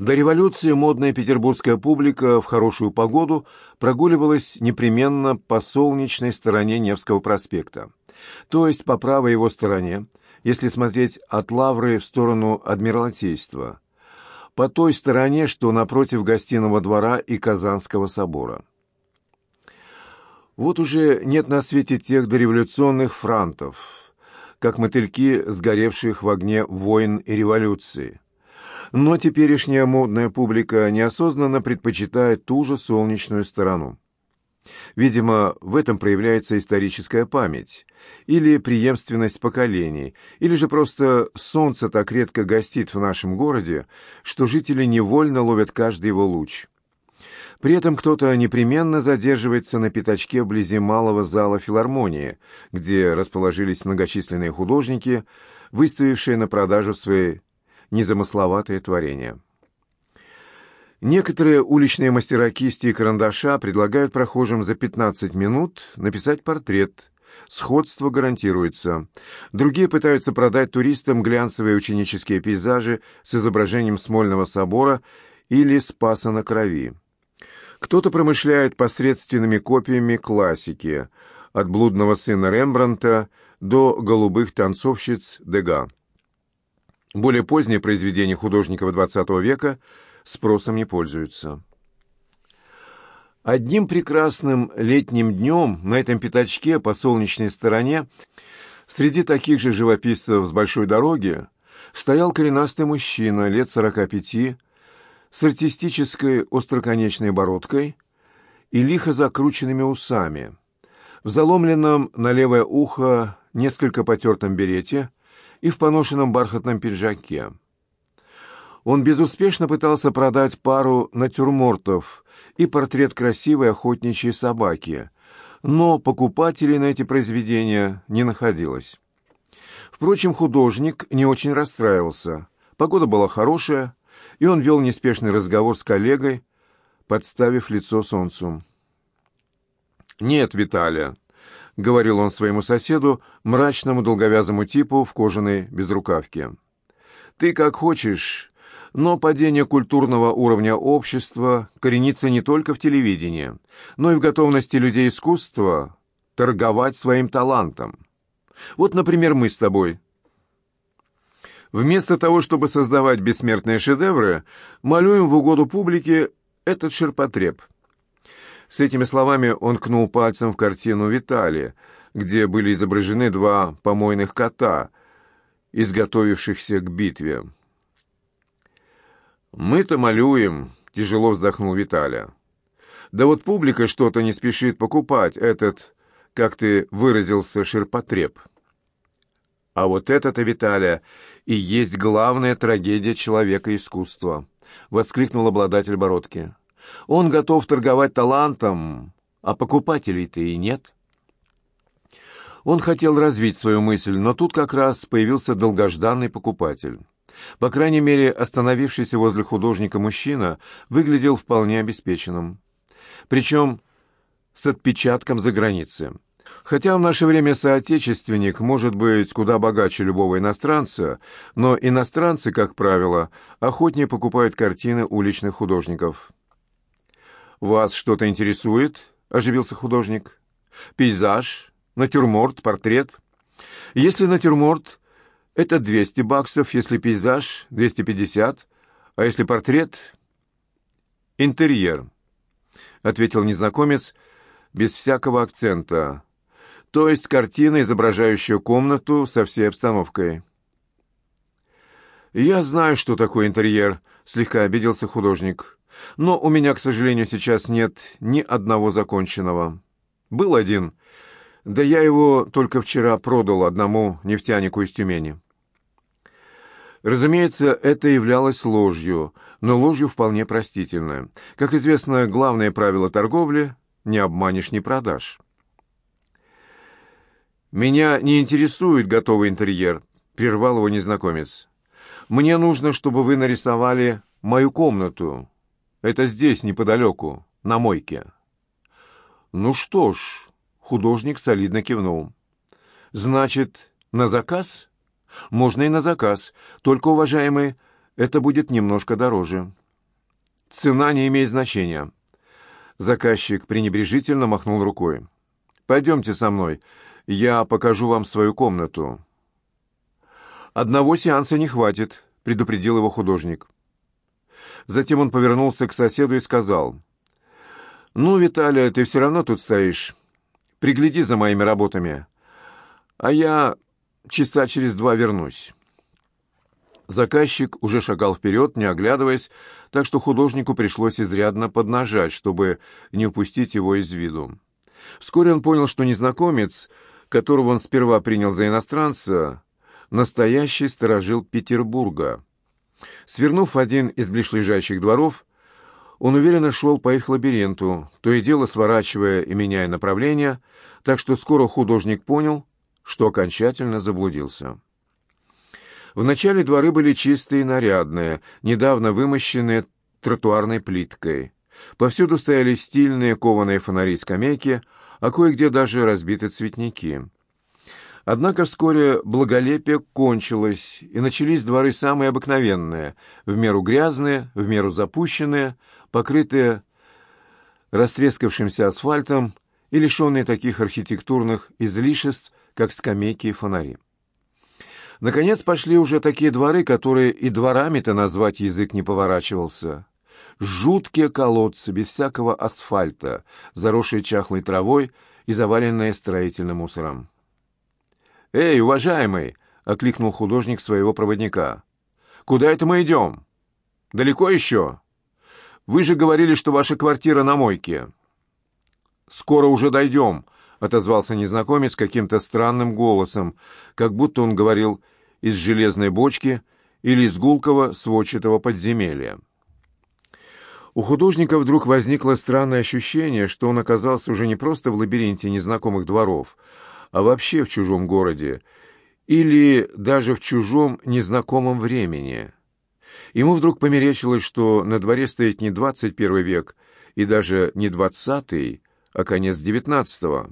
До революции модная петербургская публика в хорошую погоду прогуливалась непременно по солнечной стороне Невского проспекта, то есть по правой его стороне, если смотреть от Лавры в сторону Адмиралтейства, по той стороне, что напротив Гостиного двора и Казанского собора. Вот уже нет на свете тех дореволюционных франтов, как мотыльки, сгоревших в огне войн и революции но теперешняя модная публика неосознанно предпочитает ту же солнечную сторону. Видимо, в этом проявляется историческая память, или преемственность поколений, или же просто солнце так редко гостит в нашем городе, что жители невольно ловят каждый его луч. При этом кто-то непременно задерживается на пятачке вблизи малого зала филармонии, где расположились многочисленные художники, выставившие на продажу свои незамысловатое творение. Некоторые уличные мастера кисти и карандаша предлагают прохожим за 15 минут написать портрет. Сходство гарантируется. Другие пытаются продать туристам глянцевые ученические пейзажи с изображением Смольного собора или Спаса на крови. Кто-то промышляет посредственными копиями классики, от блудного сына Рембранта до голубых танцовщиц Дега. Более поздние произведения художников XX века спросом не пользуются. Одним прекрасным летним днем на этом пятачке по солнечной стороне среди таких же живописцев с большой дороги стоял коренастый мужчина лет сорока пяти с артистической остроконечной бородкой и лихо закрученными усами, в заломленном на левое ухо несколько потертом берете – и в поношенном бархатном пиджаке. Он безуспешно пытался продать пару натюрмортов и портрет красивой охотничьей собаки, но покупателей на эти произведения не находилось. Впрочем, художник не очень расстраивался. Погода была хорошая, и он вел неспешный разговор с коллегой, подставив лицо солнцу. «Нет, Виталия, — говорил он своему соседу, мрачному долговязому типу в кожаной безрукавке. «Ты как хочешь, но падение культурного уровня общества коренится не только в телевидении, но и в готовности людей искусства торговать своим талантом. Вот, например, мы с тобой». Вместо того, чтобы создавать бессмертные шедевры, малюем в угоду публике этот ширпотреб — с этими словами он кнул пальцем в картину Виталия, где были изображены два помойных кота, изготовившихся к битве. «Мы-то малюем», — тяжело вздохнул Виталия. «Да вот публика что-то не спешит покупать этот, как ты выразился, ширпотреб». А вот это-то, Виталия, и есть главная трагедия человека искусства, — воскликнул обладатель бородки. Он готов торговать талантом, а покупателей-то и нет. Он хотел развить свою мысль, но тут как раз появился долгожданный покупатель. По крайней мере, остановившийся возле художника мужчина выглядел вполне обеспеченным. Причем с отпечатком за границы. Хотя в наше время соотечественник может быть куда богаче любого иностранца, но иностранцы, как правило, охотнее покупают картины уличных художников. «Вас что-то интересует?» — оживился художник. «Пейзаж, натюрморт, портрет?» «Если натюрморт, это 200 баксов, если пейзаж — 250, а если портрет — интерьер», — ответил незнакомец без всякого акцента. «То есть картина, изображающая комнату со всей обстановкой». «Я знаю, что такое интерьер», — слегка обиделся художник. Но у меня, к сожалению, сейчас нет ни одного законченного. Был один, да я его только вчера продал одному нефтянику из Тюмени. Разумеется, это являлось ложью, но ложью вполне простительной. Как известно, главное правило торговли — не обманешь, не продашь. «Меня не интересует готовый интерьер», — прервал его незнакомец. «Мне нужно, чтобы вы нарисовали мою комнату, это здесь, неподалеку, на мойке». «Ну что ж», — художник солидно кивнул. «Значит, на заказ?» «Можно и на заказ, только, уважаемый, это будет немножко дороже». цена не имеет значения». Заказчик пренебрежительно махнул рукой. «Пойдемте со мной, я покажу вам свою комнату». «Одного сеанса не хватит», — предупредил его художник. Затем он повернулся к соседу и сказал, «Ну, Виталия, ты все равно тут стоишь. Пригляди за моими работами, а я часа через два вернусь». Заказчик уже шагал вперед, не оглядываясь, так что художнику пришлось изрядно поднажать, чтобы не упустить его из виду. Вскоре он понял, что незнакомец, которого он сперва принял за иностранца, настоящий сторожил Петербурга. Свернув один из ближайших дворов, он уверенно шел по их лабиринту, то и дело сворачивая и меняя направление, так что скоро художник понял, что окончательно заблудился. Вначале дворы были чистые и нарядные, недавно вымощенные тротуарной плиткой. Повсюду стояли стильные кованые фонари скамейки, а кое-где даже разбиты цветники. Однако вскоре благолепие кончилось, и начались дворы самые обыкновенные, в меру грязные, в меру запущенные, покрытые растрескавшимся асфальтом и лишенные таких архитектурных излишеств, как скамейки и фонари. Наконец пошли уже такие дворы, которые и дворами-то назвать язык не поворачивался. Жуткие колодцы, без всякого асфальта, заросшие чахлой травой и заваленные строительным мусором. «Эй, уважаемый!» — окликнул художник своего проводника. «Куда это мы идем? Далеко еще? Вы же говорили, что ваша квартира на мойке». «Скоро уже дойдем», — отозвался незнакомец каким-то странным голосом, как будто он говорил из железной бочки или из гулкого сводчатого подземелья. У художника вдруг возникло странное ощущение, что он оказался уже не просто в лабиринте незнакомых дворов, а вообще в чужом городе или даже в чужом незнакомом времени. Ему вдруг померещилось, что на дворе стоит не двадцать первый век и даже не двадцатый, а конец девятнадцатого.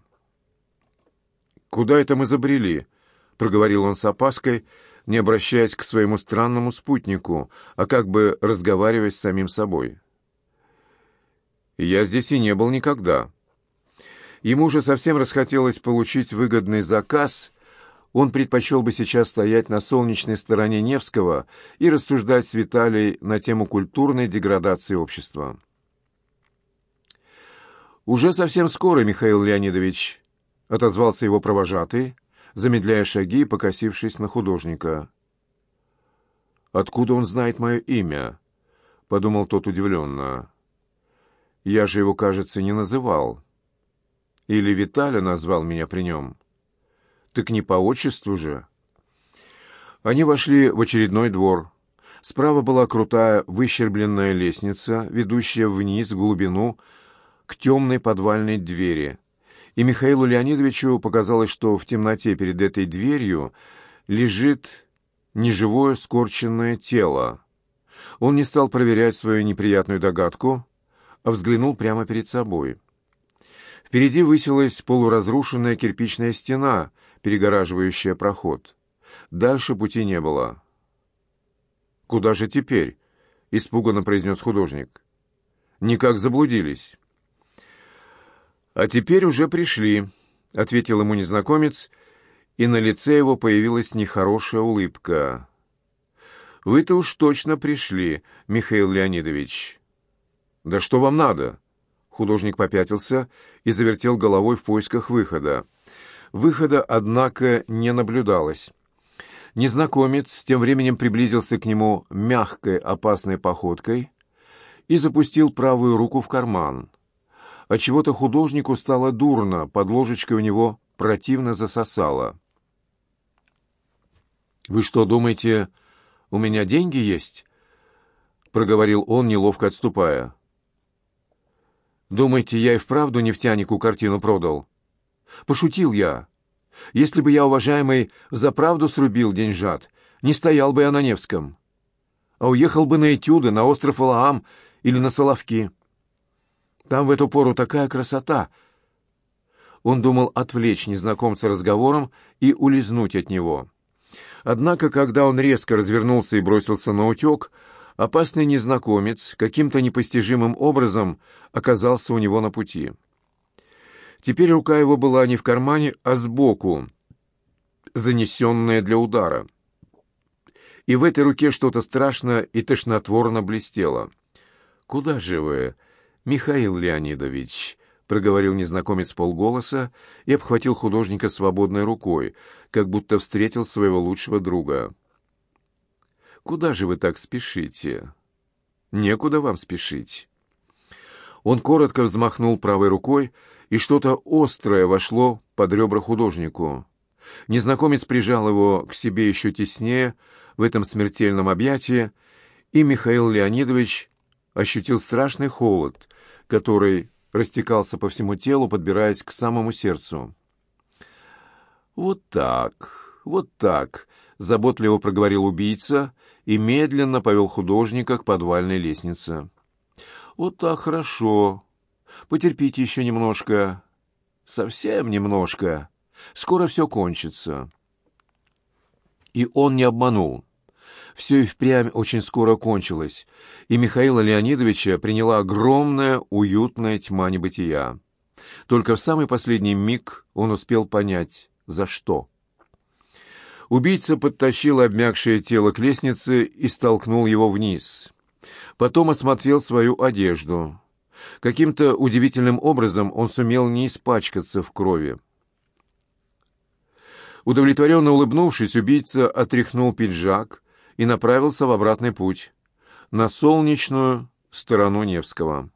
«Куда это мы забрели?» — проговорил он с опаской, не обращаясь к своему странному спутнику, а как бы разговаривая с самим собой. «Я здесь и не был никогда». Ему уже совсем расхотелось получить выгодный заказ, он предпочел бы сейчас стоять на солнечной стороне Невского и рассуждать с Виталией на тему культурной деградации общества. «Уже совсем скоро, Михаил Леонидович», — отозвался его провожатый, замедляя шаги и покосившись на художника. «Откуда он знает мое имя?» — подумал тот удивленно. «Я же его, кажется, не называл. Или Виталя назвал меня при нем. Так не по отчеству же». Они вошли в очередной двор. Справа была крутая выщербленная лестница, ведущая вниз, в глубину, к темной подвальной двери — и Михаилу Леонидовичу показалось, что в темноте перед этой дверью лежит неживое скорченное тело. Он не стал проверять свою неприятную догадку, а взглянул прямо перед собой. Впереди высилась полуразрушенная кирпичная стена, перегораживающая проход. Дальше пути не было. «Куда же теперь?» — испуганно произнес художник. «Никак заблудились». «А теперь уже пришли», — ответил ему незнакомец, и на лице его появилась нехорошая улыбка. «Вы-то уж точно пришли, Михаил Леонидович». «Да что вам надо?» Художник попятился и завертел головой в поисках выхода. Выхода, однако, не наблюдалось. Незнакомец тем временем приблизился к нему мягкой опасной походкой и запустил правую руку в карман. Отчего-то художнику стало дурно, под ложечкой у него противно засосало. «Вы что, думаете, у меня деньги есть?» — проговорил он, неловко отступая. «Думаете, я и вправду нефтянику картину продал?» «Пошутил я. Если бы я, уважаемый, за правду срубил деньжат, не стоял бы я на Невском, а уехал бы на Этюды, на остров Валаам или на Соловки». Там в эту пору такая красота!» Он думал отвлечь незнакомца разговором и улизнуть от него. Однако, когда он резко развернулся и бросился на утек, Опасный незнакомец каким-то непостижимым образом оказался у него на пути. Теперь рука его была не в кармане, а сбоку, занесенная для удара. И в этой руке что-то страшно и тошнотворно блестело. «Куда же вы, Михаил Леонидович?» — проговорил незнакомец полголоса и обхватил художника свободной рукой, как будто встретил своего лучшего друга. «Куда же вы так спешите?» «Некуда вам спешить». Он коротко взмахнул правой рукой, и что-то острое вошло под ребра художнику. Незнакомец прижал его к себе еще теснее в этом смертельном объятии, и Михаил Леонидович ощутил страшный холод, который растекался по всему телу, подбираясь к самому сердцу. «Вот так, вот так», — заботливо проговорил убийца и медленно повел художника к подвальной лестнице. «Вот так хорошо. Потерпите еще немножко. Совсем немножко. Скоро все кончится». И он не обманул. Все и впрямь очень скоро кончилось, и Михаила Леонидовича приняла огромная уютная тьма небытия. Только в самый последний миг он успел понять, за что. Убийца подтащил обмякшее тело к лестнице и столкнул его вниз. Потом осмотрел свою одежду. Каким-то удивительным образом он сумел не испачкаться в крови. Удовлетворенно улыбнувшись, убийца отряхнул пиджак и направился в обратный путь, на солнечную сторону Невского.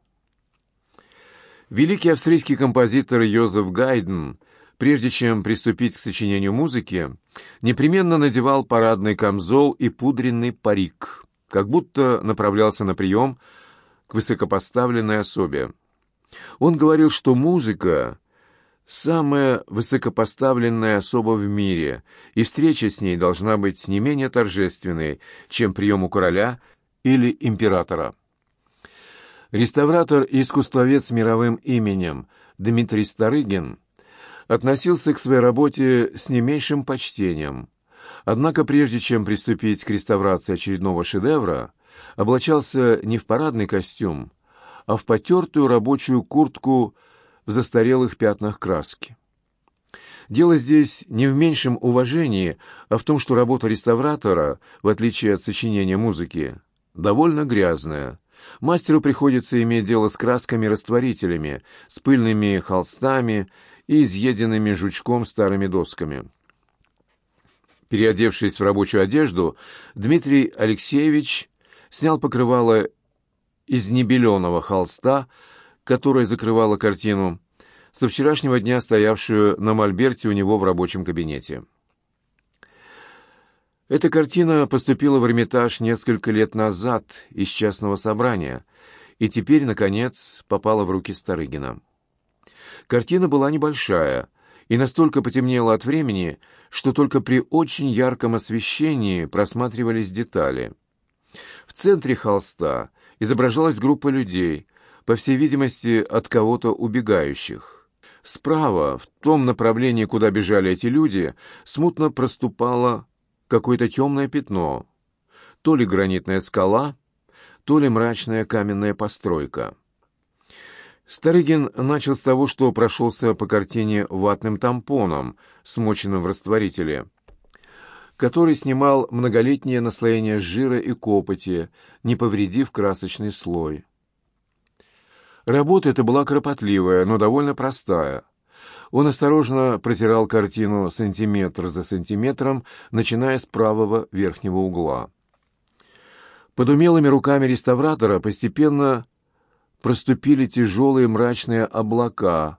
Великий австрийский композитор Йозеф Гайден, прежде чем приступить к сочинению музыки, непременно надевал парадный камзол и пудренный парик, как будто направлялся на прием к высокопоставленной особе. Он говорил, что музыка самая высокопоставленная особа в мире, и встреча с ней должна быть не менее торжественной, чем прием у короля или императора. Реставратор и искусствовед с мировым именем Дмитрий Старыгин относился к своей работе с не меньшим почтением. Однако прежде чем приступить к реставрации очередного шедевра, облачался не в парадный костюм, а в потертую рабочую куртку в застарелых пятнах краски. Дело здесь не в меньшем уважении, а в том, что работа реставратора, в отличие от сочинения музыки, довольно грязная. Мастеру приходится иметь дело с красками-растворителями, с пыльными холстами и изъеденными жучком старыми досками. Переодевшись в рабочую одежду, Дмитрий Алексеевич снял покрывало из небеленого холста, которая закрывала картину, со вчерашнего дня стоявшую на мольберте у него в рабочем кабинете. Эта картина поступила в Эрмитаж несколько лет назад из частного собрания и теперь, наконец, попала в руки Старыгина. Картина была небольшая и настолько потемнела от времени, что только при очень ярком освещении просматривались детали. В центре холста изображалась группа людей, по всей видимости, от кого-то убегающих. Справа, в том направлении, куда бежали эти люди, смутно проступало какое-то темное пятно. То ли гранитная скала, то ли мрачная каменная постройка. Старыгин начал с того, что прошелся по картине ватным тампоном, смоченным в растворителе, который снимал многолетнее наслоение жира и копоти, не повредив красочный слой. Работа эта была кропотливая, но довольно простая. Он осторожно протирал картину сантиметр за сантиметром, начиная с правого верхнего угла. Под умелыми руками реставратора постепенно проступили тяжелые мрачные облака,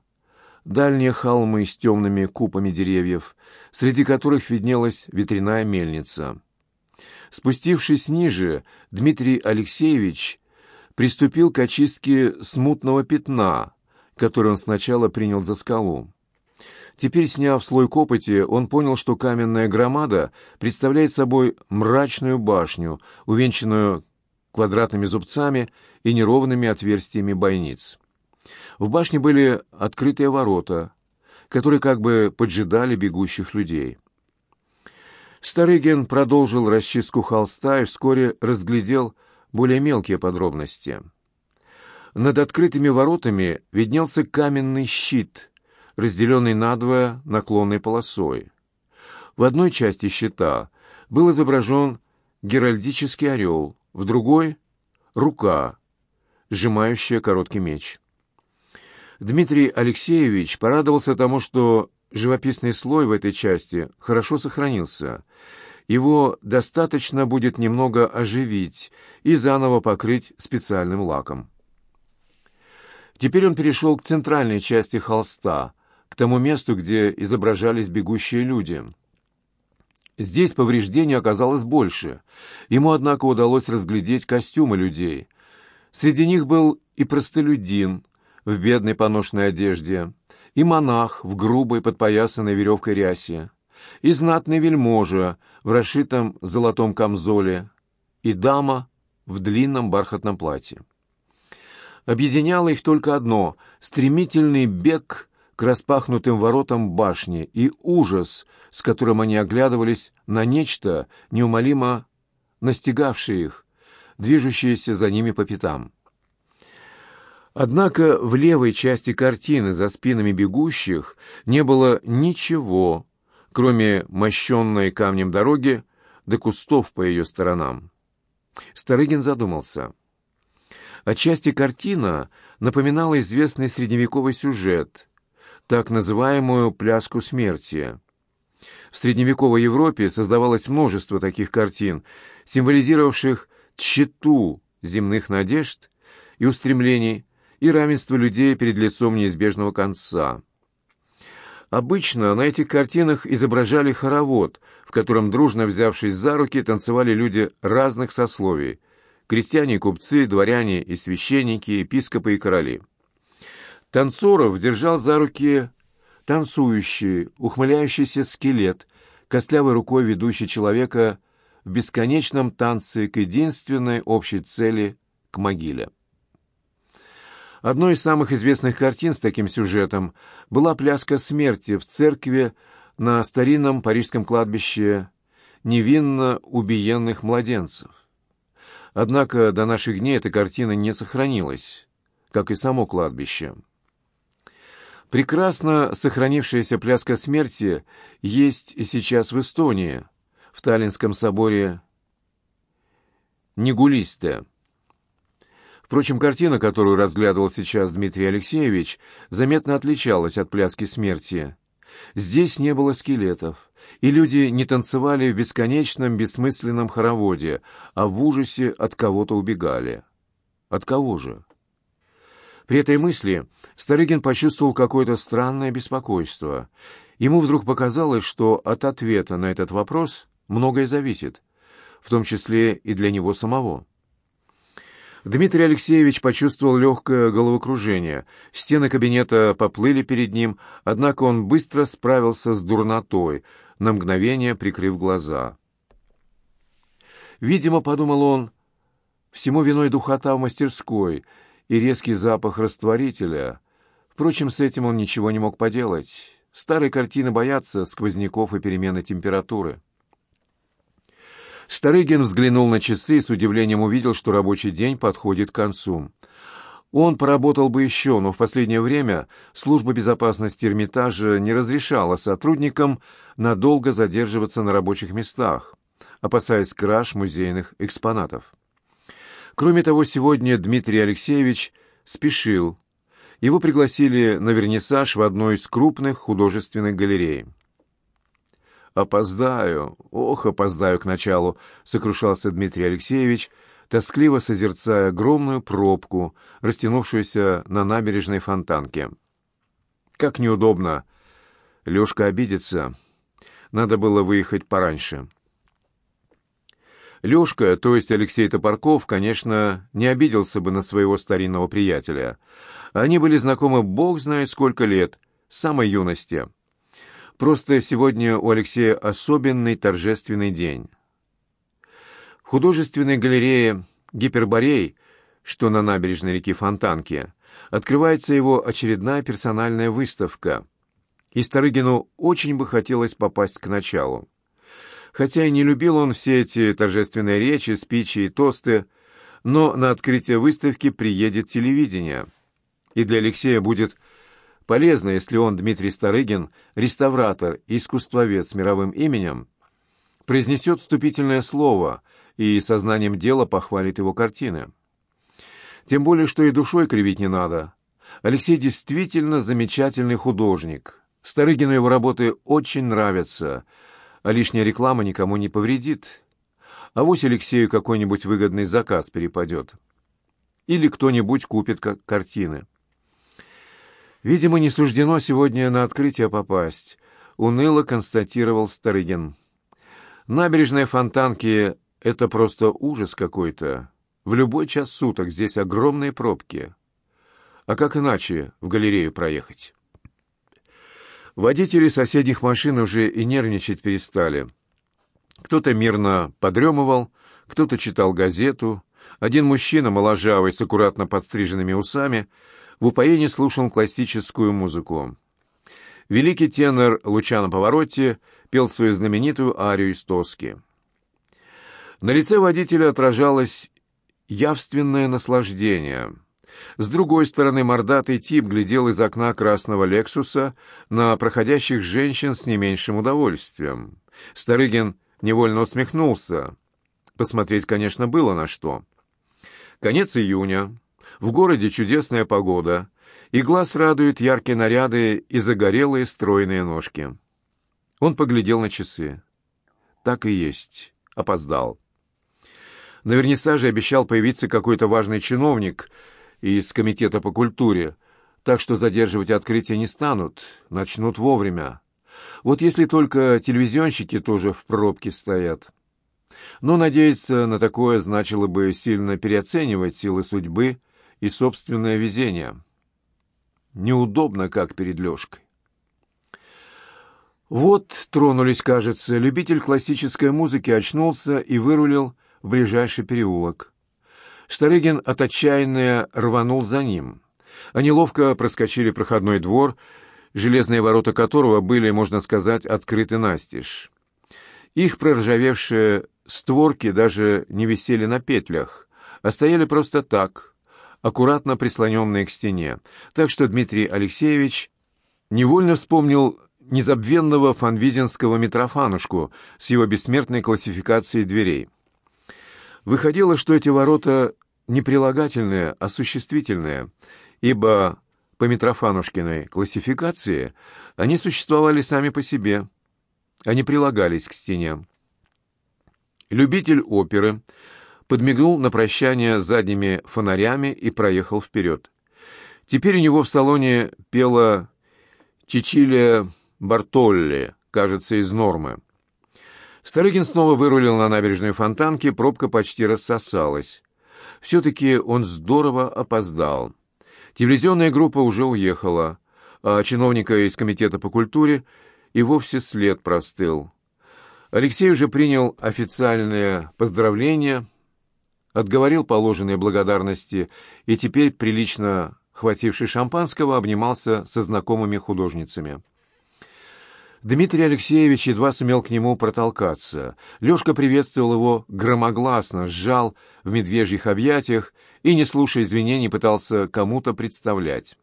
дальние холмы с темными купами деревьев, среди которых виднелась ветряная мельница. Спустившись ниже, Дмитрий Алексеевич приступил к очистке смутного пятна, которое он сначала принял за скалу. Теперь, сняв слой копоти, он понял, что каменная громада представляет собой мрачную башню, увенчанную квадратными зубцами и неровными отверстиями бойниц. В башне были открытые ворота, которые как бы поджидали бегущих людей. Старыгин продолжил расчистку холста и вскоре разглядел более мелкие подробности. Над открытыми воротами виднелся каменный щит, разделенный надвое наклонной полосой. В одной части щита был изображен геральдический орел, в другой — рука, сжимающая короткий меч. Дмитрий Алексеевич порадовался тому, что живописный слой в этой части хорошо сохранился. Его достаточно будет немного оживить и заново покрыть специальным лаком. Теперь он перешел к центральной части холста, к тому месту, где изображались бегущие люди. Здесь повреждений оказалось больше. Ему, однако, удалось разглядеть костюмы людей. Среди них был и простолюдин в бедной поношенной одежде, и монах в грубой подпоясанной веревкой рясе, и знатный вельможа в расшитом золотом камзоле, и дама в длинном бархатном платье. Объединяло их только одно — стремительный бег к распахнутым воротам башни и ужас, с которым они оглядывались на нечто, неумолимо настигавшее их, движущееся за ними по пятам. Однако в левой части картины за спинами бегущих не было ничего, кроме мощенной камнем дороги до кустов по ее сторонам. Старыгин задумался. Отчасти картина напоминала известный средневековый сюжет, так называемую «пляску смерти». В средневековой Европе создавалось множество таких картин, символизировавших тщету земных надежд и устремлений, и равенство людей перед лицом неизбежного конца. Обычно на этих картинах изображали хоровод, в котором, дружно взявшись за руки, танцевали люди разных сословий – крестьяне купцы, дворяне и священники, епископы и короли. Танцоров держал за руки танцующий, ухмыляющийся скелет, костлявой рукой ведущий человека в бесконечном танце к единственной общей цели – к могиле. Одной из самых известных картин с таким сюжетом была «Пляска смерти» в церкви на старинном парижском кладбище невинно убиенных младенцев. Однако до наших дней эта картина не сохранилась, как и само кладбище. Прекрасно сохранившаяся пляска смерти есть и сейчас в Эстонии, в Таллинском соборе Негулисте. Впрочем, картина, которую разглядывал сейчас Дмитрий Алексеевич, заметно отличалась от «Пляски смерти». Здесь не было скелетов, и люди не танцевали в бесконечном бессмысленном хороводе, а в ужасе от кого-то убегали. От кого же? При этой мысли Старыгин почувствовал какое-то странное беспокойство. Ему вдруг показалось, что от ответа на этот вопрос многое зависит, в том числе и для него самого. Дмитрий Алексеевич почувствовал легкое головокружение. Стены кабинета поплыли перед ним, однако он быстро справился с дурнотой, на мгновение прикрыв глаза. Видимо, подумал он, всему виной духота в мастерской и резкий запах растворителя. Впрочем, с этим он ничего не мог поделать. Старые картины боятся сквозняков и перемены температуры. Старыгин взглянул на часы и с удивлением увидел, что рабочий день подходит к концу. Он поработал бы еще, но в последнее время служба безопасности Эрмитажа не разрешала сотрудникам надолго задерживаться на рабочих местах, опасаясь краж музейных экспонатов. Кроме того, сегодня Дмитрий Алексеевич спешил. Его пригласили на вернисаж в одной из крупных художественных галерей. «Опоздаю, ох, опоздаю к началу», — сокрушался Дмитрий Алексеевич, тоскливо созерцая огромную пробку, растянувшуюся на набережной фонтанке. «Как неудобно! Лешка обидится. Надо было выехать пораньше». Лешка, то есть Алексей Топорков, конечно, не обиделся бы на своего старинного приятеля. Они были знакомы бог знает сколько лет, с самой юности. Просто сегодня у Алексея особенный торжественный день. В художественной галерее «Гиперборей», что на набережной реки Фонтанки, открывается его очередная персональная выставка. И Старыгину очень бы хотелось попасть к началу. Хотя и не любил он все эти торжественные речи, спичи и тосты, но на открытие выставки приедет телевидение. И для Алексея будет полезно, если он, Дмитрий Старыгин, реставратор и искусствовед с мировым именем, произнесет вступительное слово и сознанием дела похвалит его картины. Тем более, что и душой кривить не надо. Алексей действительно замечательный художник. Старыгину его работы очень нравятся, а лишняя реклама никому не повредит. А вось Алексею какой-нибудь выгодный заказ перепадет. Или кто-нибудь купит как картины. Видимо, не суждено сегодня на открытие попасть, уныло констатировал Старыгин. Набережная Фонтанки — это просто ужас какой-то. В любой час суток здесь огромные пробки. А как иначе в галерею проехать? Водители соседних машин уже и нервничать перестали. Кто-то мирно подремывал, кто-то читал газету. Один мужчина, моложавый, с аккуратно подстриженными усами, в упоении слушал классическую музыку. Великий тенор Лучано Поворотти пел свою знаменитую арию из Тоски. На лице водителя отражалось явственное наслаждение. С другой стороны, мордатый тип глядел из окна красного «Лексуса» на проходящих женщин с не меньшим удовольствием. Старыгин невольно усмехнулся. Посмотреть, конечно, было на что. Конец июня. В городе чудесная погода, и глаз радуют яркие наряды и загорелые стройные ножки. Он поглядел на часы. Так и есть. Опоздал. На вернисаже обещал появиться какой-то важный чиновник из Комитета по культуре, так что задерживать открытие не станут, начнут вовремя. Вот если только телевизионщики тоже в пробке стоят. Но надеяться на такое значило бы сильно переоценивать силы судьбы и собственное везение. Неудобно, как перед Лешкой. Вот тронулись, кажется, любитель классической музыки очнулся и вырулил в ближайший переулок. Старыгин от отчаяния рванул за ним. Они ловко проскочили проходной двор, железные ворота которого были, можно сказать, открыты настежь. Их проржавевшие створки даже не висели на петлях, а стояли просто так, аккуратно прислоненные к стене, так что Дмитрий Алексеевич невольно вспомнил незабвенного фанвизинского Митрофанушку с его бессмертной классификацией дверей. Выходило, что эти ворота не прилагательные, а существительные, ибо по Митрофанушкиной классификации они существовали сами по себе, они прилагались к стене. Любитель оперы подмигнул на прощание задними фонарями и проехал вперед. Теперь у него в салоне пела Чичилия Бартолли, кажется, из нормы. Старыгин снова вырулил на набережную Фонтанки, пробка почти рассосалась. Все-таки он здорово опоздал. Телевизионная группа уже уехала, а чиновника из Комитета по культуре и вовсе след простыл. Алексей уже принял официальное поздравление, отговорил положенные благодарности и теперь, прилично хвативший шампанского, обнимался со знакомыми художницами. Дмитрий Алексеевич едва сумел к нему протолкаться. Лешка приветствовал его громогласно, сжал в медвежьих объятиях и, не слушая извинений, пытался кому-то представлять.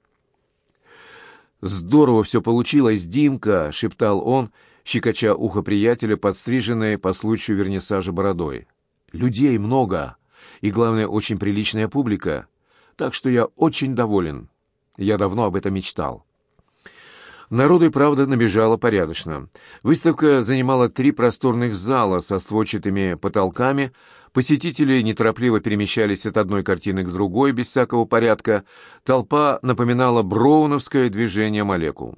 «Здорово все получилось, Димка!» — шептал он, щекоча ухо приятеля, подстриженной по случаю вернисажа бородой. «Людей много, и, главное, очень приличная публика, так что я очень доволен. Я давно об этом мечтал». Народу и правда набежало порядочно. Выставка занимала три просторных зала со сводчатыми потолками. Посетители неторопливо перемещались от одной картины к другой без всякого порядка. Толпа напоминала броуновское движение молекул.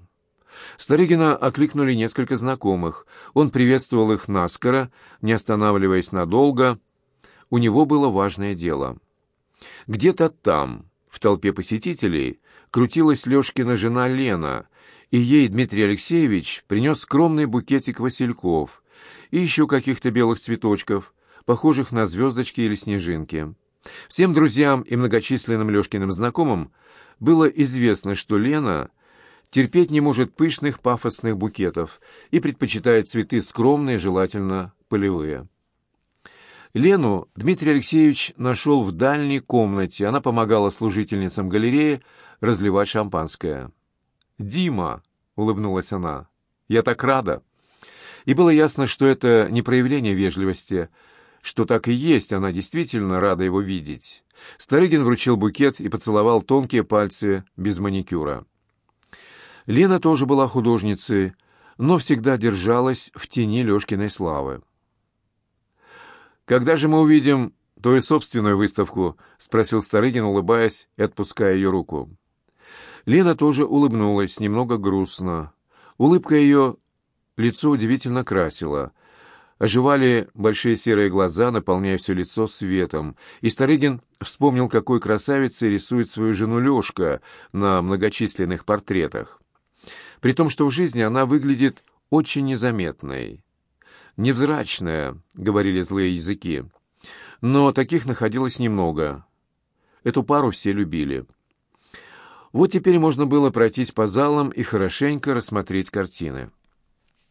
Старыгина окликнули несколько знакомых. Он приветствовал их наскоро, не останавливаясь надолго. У него было важное дело. Где-то там, в толпе посетителей, крутилась Лешкина жена Лена — и ей Дмитрий Алексеевич принес скромный букетик васильков и еще каких-то белых цветочков, похожих на звездочки или снежинки. Всем друзьям и многочисленным Лешкиным знакомым было известно, что Лена терпеть не может пышных пафосных букетов и предпочитает цветы скромные, желательно полевые. Лену Дмитрий Алексеевич нашел в дальней комнате. Она помогала служительницам галереи разливать шампанское. «Дима!» — улыбнулась она. «Я так рада!» И было ясно, что это не проявление вежливости, что так и есть, она действительно рада его видеть. Старыгин вручил букет и поцеловал тонкие пальцы без маникюра. Лена тоже была художницей, но всегда держалась в тени Лешкиной славы. «Когда же мы увидим твою собственную выставку?» — спросил Старыгин, улыбаясь и отпуская ее руку. Лена тоже улыбнулась, немного грустно. Улыбка ее лицо удивительно красила. Оживали большие серые глаза, наполняя все лицо светом. И Старыгин вспомнил, какой красавицей рисует свою жену Лешка на многочисленных портретах. При том, что в жизни она выглядит очень незаметной. «Невзрачная», — говорили злые языки. Но таких находилось немного. Эту пару все любили. Вот теперь можно было пройтись по залам и хорошенько рассмотреть картины.